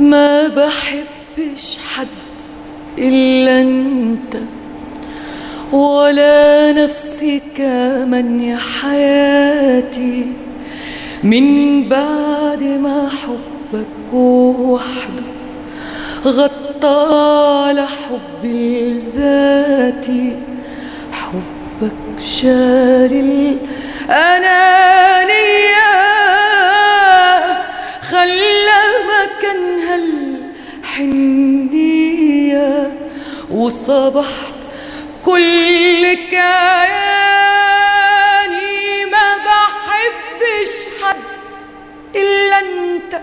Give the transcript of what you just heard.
ما بحبش حد إلا أنت ولا نفسي كمان يا حياتي. من بعد ما حبك وحده غطى على حبي لذاتي حبك شال الأنانية مكانها الحنية وصبحت كل كياني ما بحبش حد إلا أنت.